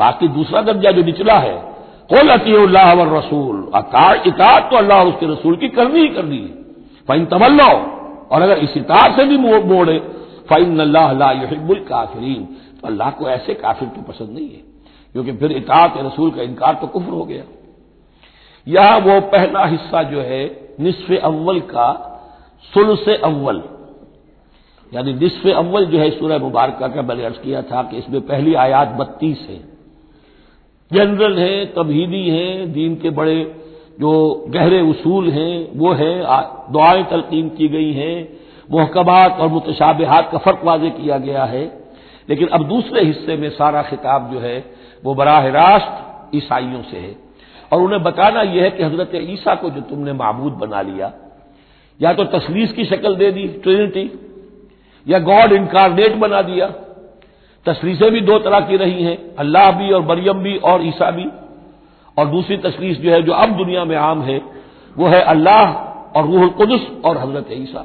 باقی دوسرا درجہ جو نچلا ہے قول عطی اللہ و رسول اطاعت تو اللہ اور اس کے رسول کی کرنی ہی کرنی ہے۔ فائن تمل اور اگر اس اطاعت سے بھی موڑے فائن اللہ اللہ یحب الکافرین تو اللہ کو ایسے کافر تو پسند نہیں ہے، کیونکہ پھر اطاعت رسول کا انکار تو کفر ہو گیا۔ یہاں وہ پہلا حصہ جو ہے، نصف اول کا سلس اول۔ یعنی نصف اول جو ہے، سورہ مبارکہ کا میں نے عرض کیا تھا کہ اس میں پہلی آیات بتیس ہے۔ جنرل ہیں تبہیدی ہیں، دین کے بڑے جو گہرے اصول ہیں، وہ ہیں دعائیں تلقین کی گئی ہیں، محکمات اور متشابہات کا فرق واضح کیا گیا ہے۔ لیکن اب دوسرے حصے میں سارا خطاب جو ہے، وہ براہ راست عیسائیوں سے ہے۔ اور انہیں بتانا یہ ہے کہ حضرت عیسیٰ کو جو تم نے معبود بنا لیا، یا تو تصویر کی شکل دے دی، ٹرینٹی، یا گاڈ انکارنیٹ بنا دیا۔ تصویریں بھی دو طرح کی رہی ہیں، اللہ بھی اور مریم بھی اور عیسیٰ بھی۔ اور دوسری تصویر جو ہے، جو اب دنیا میں عام ہے، وہ ہے اللہ اور روح القدس اور حضرت عیسیٰ۔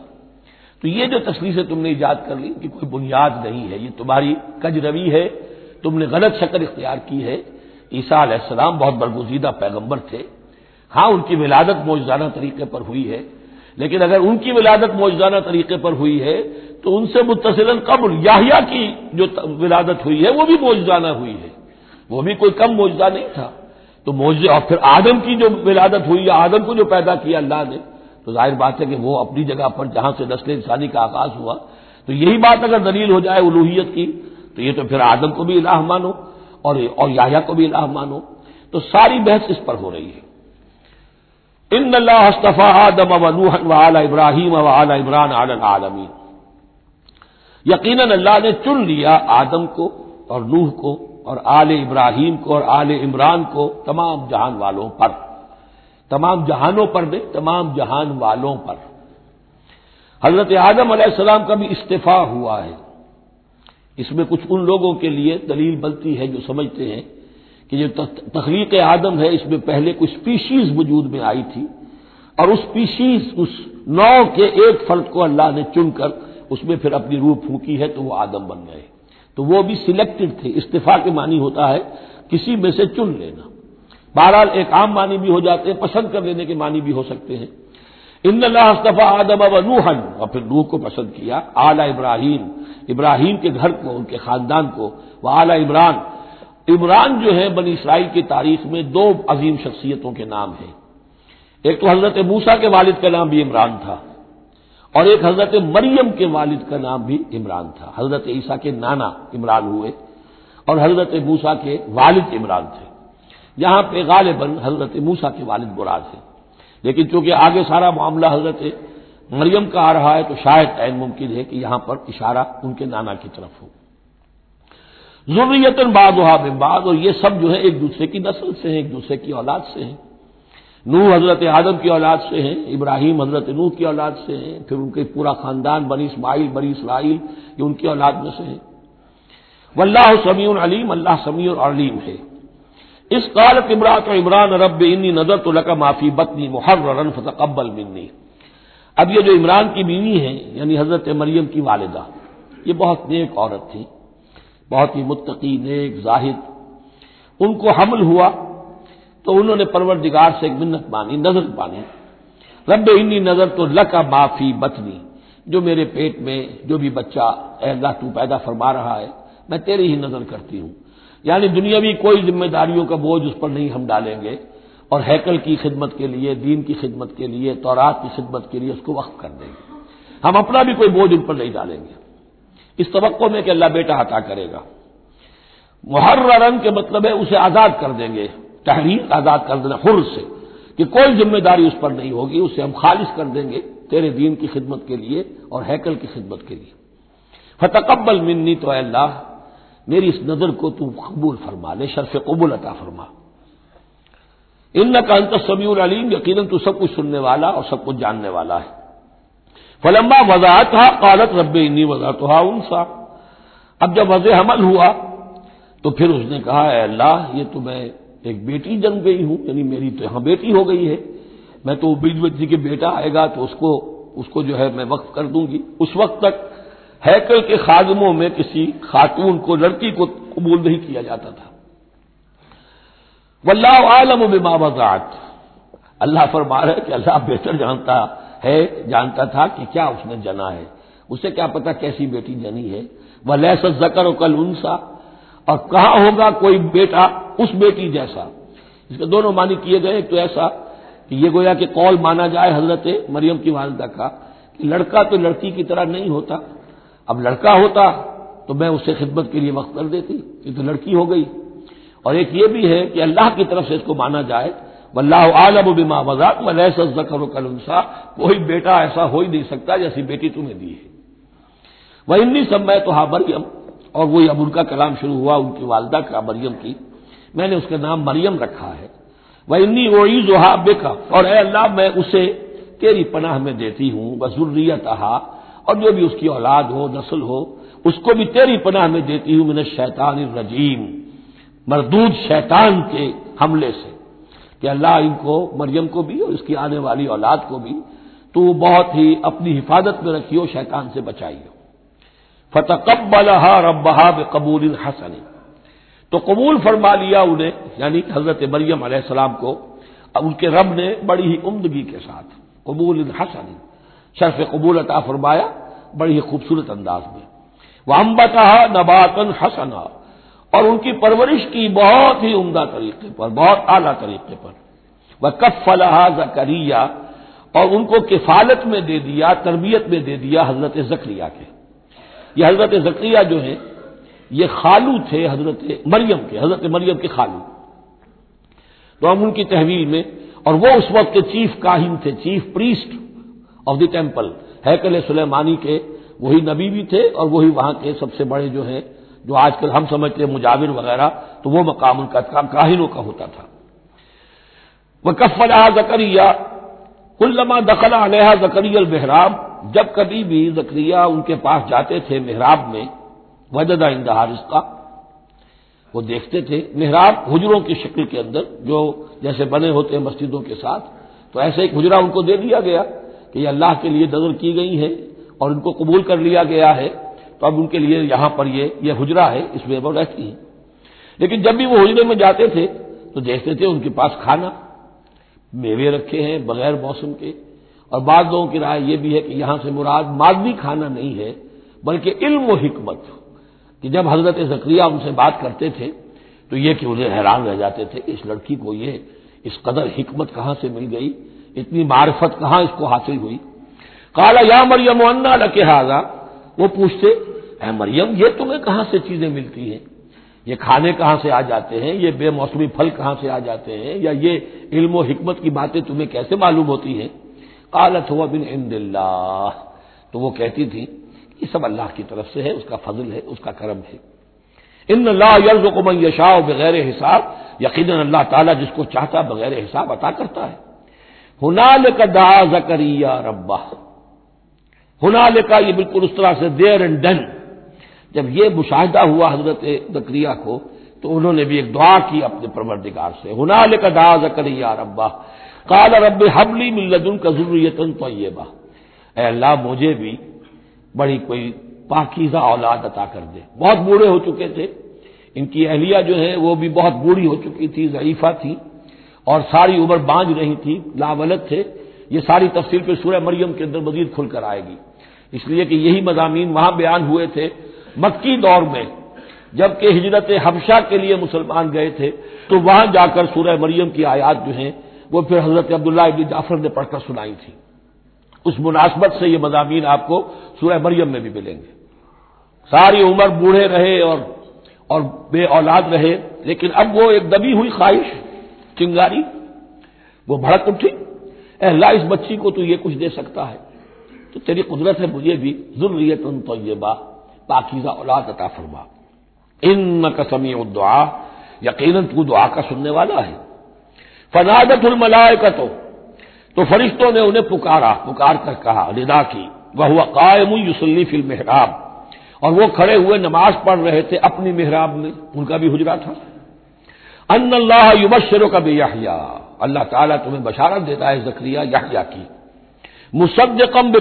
تو یہ جو تصویر تم نے ایجاد کر لی کہ کوئی بنیاد نہیں ہے۔ یہ تمہاری کج روی ہے، تم نے غلط شکل اختیار کی ہے۔ عیسیٰ علیہ السلام بہت برگزیدہ پیغمبر تھے۔ ہاں ان کی ولادت موجودانہ طریقے پر ہوئی ہے، لیکن اگر ان کی ولادت موجودانہ طریقے پر ہوئی ہے تو ان سے متصل قبل یاہیا کی جو ولادت ہوئی ہے، وہ بھی موجودانہ ہوئی ہے۔ وہ بھی کوئی کم موجودہ نہیں تھا۔ تو موجود اور پھر آدم کی جو ولادت ہوئی ہے آدم کو جو پیدا کیا اللہ نے، تو ظاہر بات ہے کہ وہ اپنی جگہ پر جہاں سے نسل انسانی کا آغاز ہوا۔ تو یہی بات اگر دلیل ہو جائے الوحیت کی، تو یہ تو پھر آدم کو بھی الہ مانو اور اور یاہیا کو بھی الہ مانو۔ تو ساری بحث اس پر ہو رہی ہے۔ ان اللہ استفا آدم و نوح و اعلی ابراہیم و اعلی عمران عالمی یقیناً اللہ نے چن لیا آدم کو اور نوح کو اور آل ابراہیم کو اور آل عمران کو تمام جہان والوں پر۔ تمام جہانوں پر دے تمام جہان والوں پر۔ حضرت آدم علیہ السلام کا بھی استفاع ہوا ہے۔ اس میں کچھ ان لوگوں کے لیے دلیل بنتی ہے جو سمجھتے ہیں کہ جو تخلیق آدم ہے، اس میں پہلے کچھ اسپیشیز وجود میں آئی تھی اور اس اسپیشیز اس نو کے ایک فرد کو اللہ نے چن کر اس میں پھر اپنی روح پھونکی ہے تو وہ آدم بن گئے۔ تو وہ بھی سلیکٹڈ تھے، استفاع کے معنی ہوتا ہے کسی میں سے چن لینا۔ بہرحال ایک عام معنی بھی ہو جاتے ہیں، پسند کر لینے کے معنی بھی ہو سکتے ہیں۔ ان اللہ استفا آدم و نوحن اور پھر نوح کو پسند کیا۔ اعلی ابراہیم ابراہیم کے گھر کو، ان کے خاندان کو۔ وہ اعلی عمران۔ عمران جو ہے بنی اسرائیل کی تاریخ میں دو عظیم شخصیتوں کے نام ہیں۔ ایک تو حضرت موسا کے والد کا نام بھی عمران تھا۔ اور ایک حضرت مریم کے والد کا نام بھی عمران تھا۔ حضرت عیسیٰ کے نانا عمران ہوئے اور حضرت موسا کے والد عمران تھے۔ یہاں پہ غالباً حضرت موسا کے والد براد ہیں۔ لیکن چونکہ آگے سارا معاملہ حضرت مریم کا آ رہا ہے تو شاید عین ممکن ہے کہ یہاں پر اشارہ ان کے نانا کی طرف ہو۔ ضروریت بعد وہاں بعد اور یہ سب جو ہے ایک دوسرے کی نسل سے ہیں، ایک دوسرے کی اولاد سے ہیں۔ نوح حضرت آدم کی اولاد سے ہیں، ابراہیم حضرت نوح کی اولاد سے ہیں، پھر ان کے پورا خاندان بنی اسماعیل، بنی اسرائیل یہ ان کی اولاد میں سے ہیں۔ واللہ سمیع علیم، اللہ سمیع علیم ہے۔ اس قالت عمرات عمران، رب انی نظر تو لکا معافی بتنی محرن فتقبل منی۔ اب یہ جو عمران کی بیوی ہیں یعنی حضرت مریم کی والدہ، یہ بہت نیک عورت تھی بہت ہی متقی، نیک، زاہد۔ ان کو حمل ہوا۔ تو انہوں نے پروردگار سے ایک منت مانی نظر پانی رب انی نظر تو لکا معافی بتنی جو میرے پیٹ میں جو بھی بچہ، اے اللہ تو پیدا فرما رہا ہے، میں تیری ہی نظر کرتی ہوں۔ یعنی دنیاوی کوئی ذمہ داریوں کا بوجھ اس پر نہیں ہم ڈالیں گے۔ اور ہیکل کی خدمت کے لیے، دین کی خدمت کے لیے، تورات کی خدمت کے لیے اس کو وقف کر دیں گے۔ ہم اپنا بھی کوئی بوجھ ان پر نہیں ڈالیں گے۔ اس توقع میں کہ اللہ بیٹا عطا کرے گا۔ محرم کے مطلب ہے اسے آزاد کر دیں گے۔ تحریر آزاد کر دینا خر سے کہ کوئی ذمہ داری اس پر نہیں ہوگی، اسے ہم خالص کر دیں گے تیرے دین کی خدمت کے لیے اور ہیکل کی خدمت کے لیے۔ فتقبل منی تو اے اللہ، میری اس نظر کو تو قبول فرما لے، شرف قبول عطا فرما۔ ان کا انت سمیع العلیم یقیناً تو سب کچھ سننے والا اور سب کچھ جاننے والا ہے۔ فلمبا وضاحت تھا قالت رب انی وضاحت انسا اب جب وضع حمل ہوا تو پھر اس نے کہا، اے اللہ، یہ تو میں ایک بیٹی جن گئی ہوں یعنی میری تو یہاں بیٹی ہو گئی ہے۔ میں تو بیج بچی جی کے بیٹا آئے گا تو اس کو اس کو جو ہے میں وقف کر دوں گی۔ اس وقت تک ہیکل کے خادموں میں کسی خاتون کو، لڑکی کو قبول نہیں کیا جاتا تھا۔ واللہ عالم و بما وضعت۔ اللہ فرما رہا ہے کہ اللہ بہتر جانتا ہے، جانتا تھا کہ کیا اس نے جنا ہے۔ اسے کیا پتا کیسی بیٹی جنی ہے۔ وہ لہس زکر و کل انسا۔ اور کہاں ہوگا کوئی بیٹا اس بیٹی جیسا۔ اس کے دونوں معنی کیے گئے تو ایسا کہ یہ گویا کہ کال مانا جائے حضرت مریم کی والدہ کا کہ لڑکا تو لڑکی کی طرح نہیں ہوتا۔ اب لڑکا ہوتا تو میں اسے خدمت کے لیے وقت کر دیتی، یہ تو لڑکی ہو گئی۔ اور ایک یہ بھی ہے کہ اللہ کی طرف سے اس کو مانا جائے اللہ عالم بما وزاد و لہس زکر و کلنسا کوئی بیٹا ایسا ہو ہی نہیں سکتا جیسی بیٹی تمہیں دی ہے۔ وہ انی سب میں تو ہاں مریم اور وہی اب ان کا کلام شروع ہوا، ان کی والدہ کا مریم کی۔ میں نے اس کا نام مریم رکھا ہے۔ وہ انی وہی جو بے کا اور اے اللہ، میں اسے تیری پناہ میں دیتی ہوں۔ بضریت اور جو بھی اس کی اولاد ہو، نسل ہو، اس کو بھی تیری پناہ میں دیتی ہوں۔ میں نے شیطان الرجیم مردود شیطان کے حملے سے۔ کہ اللہ ان کو، مریم کو بھی اور اس کی آنے والی اولاد کو بھی تو بہت ہی اپنی حفاظت میں رکھیو شیطان سے بچائیے۔ فتح کب ربہا بے قبول حسن۔ تو قبول فرما لیا انہیں یعنی حضرت مریم علیہ السلام کو ان کے رب نے بڑی ہی عمدگی کے ساتھ، قبول حسن، شرف قبول عطا فرمایا، بڑی ہی خوبصورت انداز میں۔ وہ امبتا نباتن حسنا، اور ان کی پرورش کی بہت ہی عمدہ طریقے پر، بہت اعلیٰ طریقے پر۔ وہ کف فلاح زکریہ اور ان کو کفالت میں دے دیا، تربیت میں دے دیا حضرت زکریہ کے۔ یہ حضرت زکریہ جو ہے یہ خالو تھے حضرت مریم کے، حضرت مریم کے خالو۔ تو ہم ان کی تحویل میں، اور وہ اس وقت کے چیف کاہن تھے، chief priest of the temple, ہیکل سلیمانی کے۔ وہی نبی بھی تھے، اور وہی وہاں کے سب سے بڑے جو ہیں، جو آج کل ہم سمجھتے ہیں مجاور وغیرہ، تو وہ مقام ان کا کاہنوں کا ہوتا تھا۔ وہ کفل زکریہ کلما دخل علیہ زکری البحراب جب کبھی بھی زکریہ ان کے پاس جاتے تھے محراب میں وجدہ اندہار اس کا وہ دیکھتے تھے محراب حجروں کی شکل کے اندر جو جیسے بنے ہوتے ہیں مسجدوں کے ساتھ، تو ایسے ایک حجرا ان کو دے دیا گیا کہ یہ اللہ کے لیے نظر کی گئی ہے اور ان کو قبول کر لیا گیا ہے۔ تو اب ان کے لیے یہاں پر یہ یہ حجرا ہے، اس میں وہ رہتی ہے لیکن جب بھی وہ حجرے میں جاتے تھے، تو دیکھتے تھے ان کے پاس کھانا، میوے رکھے ہیں بغیر موسم کے۔ اور بعض لوگوں کی رائے یہ بھی ہے کہ یہاں سے مراد مادی کھانا نہیں ہے، بلکہ علم و حکمت۔ کہ جب حضرت ذکریہ ان سے بات کرتے تھے تو یہ کہ انہیں حیران رہ جاتے تھے اس لڑکی کو یہ اس قدر حکمت کہاں سے مل گئی، اتنی معرفت کہاں اس کو حاصل ہوئی؟ کالا یا مریم، انا لکے وہ پوچھتے، اے مریم، یہ تمہیں کہاں سے چیزیں ملتی ہیں؟ یہ کھانے کہاں سے آ جاتے ہیں؟ یہ بے موسمی پھل کہاں سے آ جاتے ہیں؟ یا یہ علم و حکمت کی باتیں تمہیں کیسے معلوم ہوتی ہیں؟ قالت ہوا بن عند اللہ. تو وہ کہتی تھی یہ سب اللہ کی طرف سے ہے، اس کا فضل ہے، اس کا کرم ہے۔ ان اللہ یلز کو من یشا بغیر حساب، یقیناً اللہ تعالیٰ جس کو چاہتا بغیر حساب عطا کرتا ہے۔ ہنال کا دا زکریہ ربا ہنال کا یہ بالکل اس طرح سے دیر اینڈ ڈن جب یہ مشاہدہ ہوا حضرت زکریہ کو، تو انہوں نے بھی ایک دعا کی اپنے پروردگار سے۔ ہنال کا دا زکریہ ربا کال رب حبلی ملدن کا ضروریتن تو اے اللہ مجھے بھی بڑی کوئی پاکیزہ اولاد عطا کر دے۔ بہت بوڑھے ہو چکے تھے۔ ان کی اہلیہ جو ہے وہ بھی بہت بوڑھی ہو چکی تھی، ضعیفہ تھی اور ساری عمر بانج رہی تھی لاولت تھے۔ یہ ساری تفصیل پہ سورہ مریم کے اندر مزید کھل کر آئے گی۔ اس لیے کہ یہی مضامین وہاں بیان ہوئے تھے مکی دور میں۔ جبکہ ہجرت حبشہ کے لیے مسلمان گئے تھے، تو وہاں جا کر سورہ مریم کی آیات جو ہیں وہ پھر حضرت عبداللہ ابن جعفر نے پڑھ کر سنائی تھی اس مناسبت سے یہ مضامین آپ کو سورہ مریم میں بھی ملیں گے۔ ساری عمر بوڑھے رہے اور اور بے اولاد رہے، لیکن اب وہ ایک دبی ہوئی خواہش، چنگاری، وہ بھڑک اٹھی۔ اے اللہ، اس بچی کو تو یہ کچھ دے سکتا ہے۔ تو تیری قدرت ہے مجھے بھی ضروریت ان تو یہ با پاکیزہ اولاد عطا فرما۔ ان کا سمی دعا یقیناً تو دعا کا سننے والا ہے۔ فنادت الملائے کا تو فرشتوں نے انہیں پکارا، پکار کر کہا ندا کی۔ وہ قائم یوسلی فل محراب اور وہ کھڑے ہوئے نماز پڑھ رہے تھے اپنی محراب میں۔ ان کا بھی حجرا تھا۔ ان اللہ یوبشروں کا بھی اللہ تعالیٰ تمہیں بشارت دیتا ہے زکریہ یا کی۔ مصد کم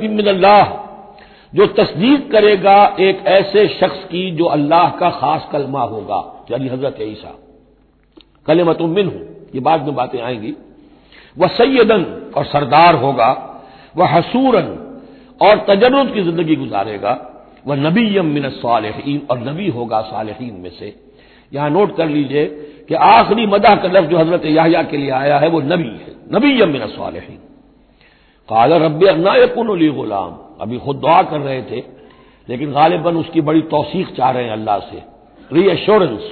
من اللہ۔ جو تصدیق کرے گا ایک ایسے شخص کی جو اللہ کا خاص کلمہ ہوگا یعنی حضرت عیسیٰ۔ کل متمن ہوں یہ بعد میں باتیں آئیں گی۔ وہ سیدن اور سردار ہوگا، وہ حسورن اور تجرب کی زندگی گزارے گا، وہ نبی من صالحین اور نبی ہوگا صالحین میں سے۔ یہاں نوٹ کر لیجیے کہ آخری مدح کا لفظ جو حضرت یاہیا کے لیے آیا ہے وہ نبی ہے نبی من صالحین قال رب انا یکن علی غلام۔ ابھی خود دعا کر رہے تھے، لیکن غالباً اس کی بڑی توثیق چاہ رہے ہیں اللہ سے ری ایشورنس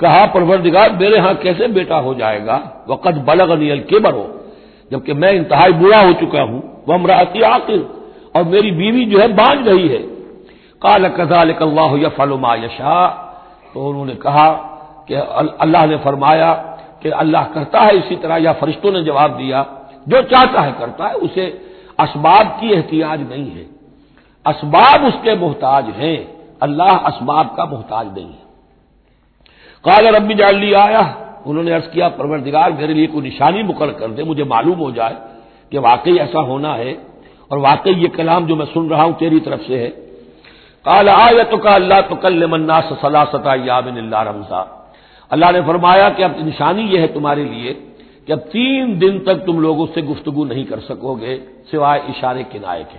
کہا، پروردگار میرے ہاں کیسے بیٹا ہو جائے گا؟ وقت بلغ نیل کیبر ہو جبکہ میں انتہائی برا ہو چکا ہوں۔ وہ امراطی عاقل اور میری بیوی جو ہے باندھ رہی ہے۔ کال کزال اللہ فلما یشا تو انہوں نے کہا کہ اللہ نے فرمایا کہ اللہ کرتا ہے اسی طرح، یا فرشتوں نے جواب دیا، جو چاہتا ہے کرتا ہے، اسے اسباب کی احتیاج نہیں ہے۔ اسباب اس کے محتاج ہیں، اللہ اسباب کا محتاج نہیں ہے۔ کال ربی جان لی آیا انہوں نے عرض کیا، پروردگار میرے لیے کوئی نشانی مقرر کر دے، مجھے معلوم ہو جائے کہ واقعی ایسا ہونا ہے اور واقعی یہ کلام جو میں سن رہا ہوں تیری طرف سے ہے۔ کال آیا تو کا اللہ تو کل منا سلاست اللہ رمضا اللہ نے فرمایا کہ اب نشانی یہ ہے تمہارے لیے کہ اب تین دن تک تم لوگوں سے گفتگو نہیں کر سکو گے، سوائے اشارے کنائے کے۔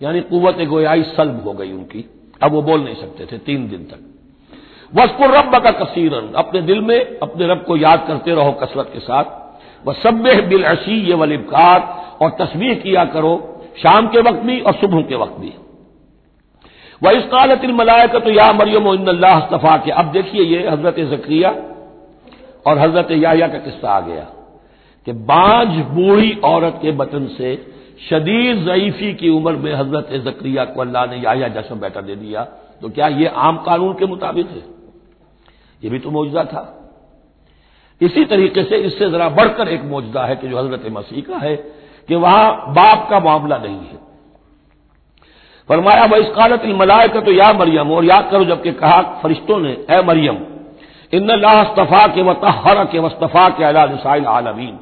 یعنی قوت گویائی سلب ہو گئی ان کی۔ اب وہ بول نہیں سکتے تھے تین دن تک۔ وسپر رب کا کثیرن اپنے دل میں اپنے رب کو یاد کرتے رہو کثرت کے ساتھ۔ وہ سب بالعشی یہ ولبکار اور تصویر کیا کرو شام کے وقت بھی اور صبح کے وقت بھی۔ وہ اس قالت الملائے کا تو یا مریم اللہ استفا کے اب دیکھیے یہ حضرت ذکریہ اور حضرت یا کا قصہ آ گیا کہ بانج بوڑھی عورت کے بطن سے شدید ضعیفی کی عمر میں حضرت ذکریہ کو اللہ نے یا جشن بیٹا دے دیا۔ تو کیا یہ عام قانون کے مطابق ہے؟ یہ بھی تو موجودہ تھا۔ اسی طریقے سے اس سے ذرا بڑھ کر ایک موجودہ ہے کہ جو حضرت مسیح کا ہے کہ وہاں باپ کا معاملہ نہیں ہے۔ فرمایا وہ اس قالت الملائے کا تو یا مریم اور یاد کرو جبکہ کہا فرشتوں نے، اے مریم، ان اللہ استفا کے وطہر کے وصطفا کے اللہ نسائل عالمین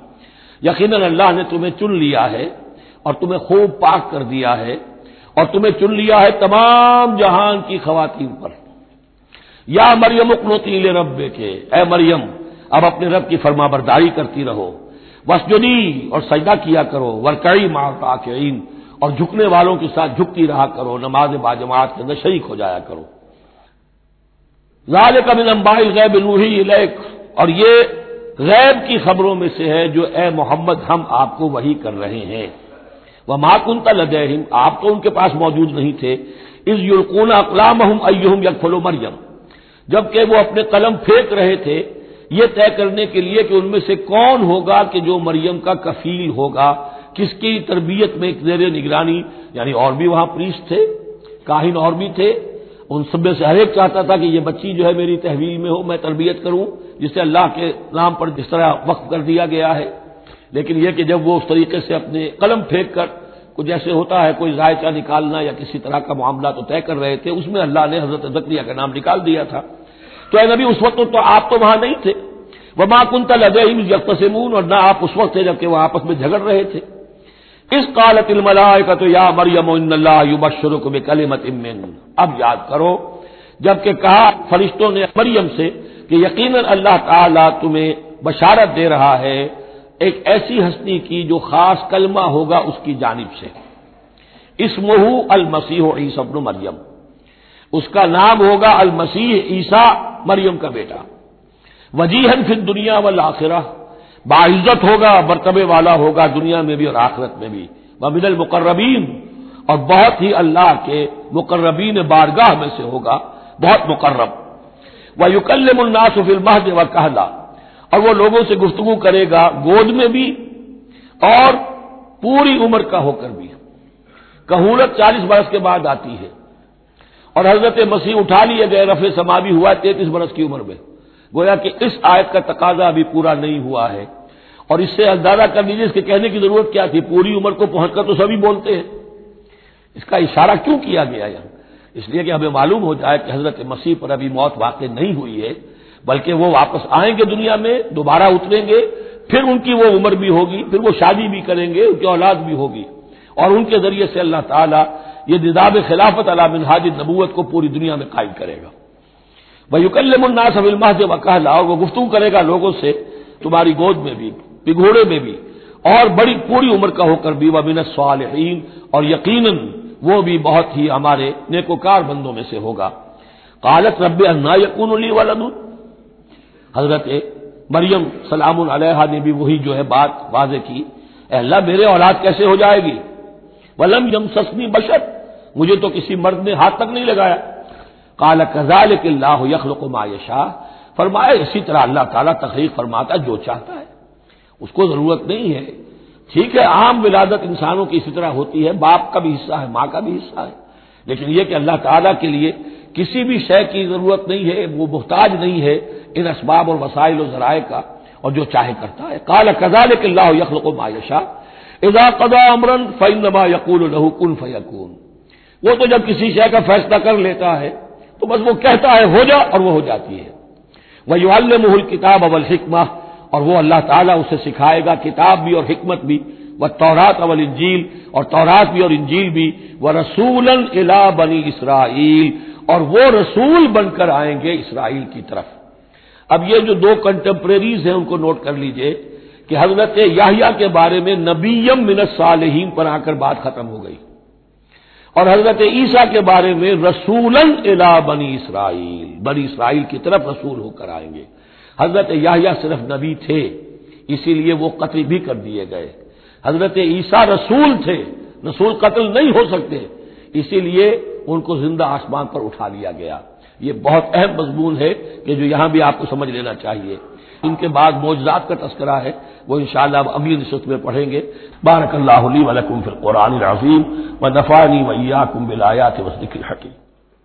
یقیناً اللہ نے تمہیں چن لیا ہے اور تمہیں خوب پاک کر دیا ہے اور تمہیں چن لیا ہے تمام جہان کی خواتین پر۔ یا مریم اکنوتی رب کے اے مریم، اب اپنے رب کی فرما برداری کرتی رہو۔ وسجنی اور سجدہ کیا کرو ورکڑی مارتا اور جھکنے والوں کے ساتھ جھکتی رہا کرو، نماز باجماعت کے اندر شریک ہو جایا کرو۔ لال کا امبائی غیب نوحی لیک اور یہ غیب کی خبروں میں سے ہے جو اے محمد ہم آپ کو وہی کر رہے ہیں۔ وہ ماکنتا لدہم آپ تو ان کے پاس موجود نہیں تھے۔ اس یورکون اقلام ایہم یک مریم۔ جبکہ وہ اپنے قلم پھینک رہے تھے، یہ طے کرنے کے لیے کہ ان میں سے کون ہوگا کہ جو مریم کا کفیل ہوگا، کس کی تربیت میں زیر نگرانی یعنی اور بھی وہاں پریس تھے، کاہن اور بھی تھے۔ ان سب میں سے ہر ایک چاہتا تھا کہ یہ بچی جو ہے میری تحویل میں ہو، میں تربیت کروں، جسے اللہ کے نام پر جس طرح وقف کر دیا گیا ہے۔ لیکن یہ کہ جب وہ اس طریقے سے اپنے قلم پھینک کر کچھ جیسے ہوتا ہے، کوئی ذائقہ نکالنا یا کسی طرح کا معاملہ تو طے کر رہے تھے، اس میں اللہ نے حضرت زکریہ کا نام نکال دیا تھا۔ تو اے نبی، اس وقت تو آپ تو وہاں نہیں تھے۔ وہ ماں کنتا لگے یکسمون اور نہ آپ اس وقت تھے جبکہ وہ آپس میں جھگڑ رہے تھے۔ اس قالت الملائے کا تو یا مریم اللہ یو کو کلیمت اب یاد کرو، جبکہ کہا فرشتوں نے مریم سے کہ یقیناً اللہ تعالیٰ تمہیں بشارت دے رہا ہے۔ ایک ایسی ہستی کی جو خاص کلمہ ہوگا اس کی جانب سے۔ اس مہو المسیح ابن مریم۔ اس کا نام ہوگا المسیح عیسا مریم کا بیٹا۔ وجیحن پھر دنیا والآخرہ۔ باعزت ہوگا، مرتبے والا ہوگا دنیا میں بھی اور آخرت میں بھی۔ وبن المقربین۔ اور بہت ہی اللہ کے مقربین بارگاہ میں سے ہوگا، بہت مقرب۔ وہ یوکل الناس فی المہد و کہلا اور وہ لوگوں سے گفتگو کرے گا، گود میں بھی اور پوری عمر کا ہو کر بھی۔ کہولت چالیس برس کے بعد آتی ہے۔ اور حضرت مسیح اٹھا لیے گئے، رفع سما بھی ہوا تینتیس برس کی عمر میں۔ گویا کہ اس آیت کا تقاضا ابھی پورا نہیں ہوا ہے۔ اور اس سے اندازہ کر لیجیے اس کے کہنے کی ضرورت کیا تھی، پوری عمر کو پہنچ کر تو سبھی بولتے ہیں۔ اس کا اشارہ کیوں کیا گیا یہاں؟ اس لیے کہ ہمیں معلوم ہو جائے کہ حضرت مسیح پر ابھی موت واقع نہیں ہوئی ہے۔ بلکہ وہ واپس آئیں گے دنیا میں، دوبارہ اتریں گے، پھر ان کی وہ عمر بھی ہوگی، پھر وہ شادی بھی کریں گے، ان کی اولاد بھی ہوگی۔ اور ان کے ذریعے سے اللہ تعالیٰ یہ نظام خلافت علام منہاج نبوت کو پوری دنیا میں قائم کرے گا۔ وہ یوکل منا سب سے وقہ وہ گفتگو کرے گا لوگوں سے، تمہاری گود میں بھی پگھوڑے میں بھی۔ اور بڑی پوری عمر کا ہو کر بھی وہ بن صالحین اور یقیناً وہ بھی بہت ہی ہمارے نیکوکار بندوں میں سے ہوگا۔ قالت رب انا یقون علی ولد حضرت مریم سلام علیہ نے بھی وہی جو ہے بات واضح کی۔ اے اللہ، میرے اولاد کیسے ہو جائے گی؟ ولم یم سسنی بشر، مجھے تو کسی مرد نے ہاتھ تک نہیں لگایا۔ کالا کزال کے اللہ یخل کو مایشا فرمایا، اسی طرح اللہ تعالیٰ تخلیق فرماتا جو چاہتا ہے۔ اس کو ضرورت نہیں ہے۔ ٹھیک ہے، عام ولادت انسانوں کی اسی طرح ہوتی ہے، باپ کا بھی حصہ ہے، ماں کا بھی حصہ ہے۔ لیکن یہ کہ اللہ تعالیٰ کے لیے کسی بھی شے کی ضرورت نہیں ہے، وہ محتاج نہیں ہے۔ ان اسباب اور وسائل و ذرائع کا، اور جو چاہے کرتا ہے۔ کالا کزال کے اللہ یخل کو مایشا ادا قدا امرن فعن یقول الہ کن فیقون وہ تو جب کسی شے کا فیصلہ کر لیتا ہے، تو بس وہ کہتا ہے ہو جا اور وہ ہو جاتی ہے۔ وہ یو محل کتاب اول حکمہ اور وہ اللہ تعالیٰ اسے سکھائے گا کتاب بھی اور حکمت بھی۔ وہ تورات اول انجیل اور تورات بھی اور انجیل بھی۔ وہ رسول الا بنی اسرائیل اور وہ رسول بن کر آئیں گے اسرائیل کی طرف۔ اب یہ جو دو کنٹمپریریز ہیں ان کو نوٹ کر لیجیے کہ حضرت یاہیا کے بارے میں نبیم منت صالحین پر آ کر بات ختم ہو گئی اور حضرت عیسیٰ کے بارے میں رسول الا بنی اسرائیل بنی اسرائیل کی طرف رسول ہو کر آئیں گے۔ حضرت یاہیا صرف نبی تھے، اسی لیے وہ قتل بھی کر دیے گئے۔ حضرت عیسیٰ رسول تھے، رسول قتل نہیں ہو سکتے، اسی لیے ان کو زندہ آسمان پر اٹھا لیا گیا۔ یہ بہت اہم مضمون ہے کہ جو یہاں بھی آپ کو سمجھ لینا چاہیے۔ ان کے بعد موجزات کا تذکرہ ہے، وہ انشاءاللہ اب اگلی رشت میں پڑھیں گے۔ بارک اللہ علی ولکم فی القرآن العظیم و نفانی ویا کم بلایات ذکر الحکیم۔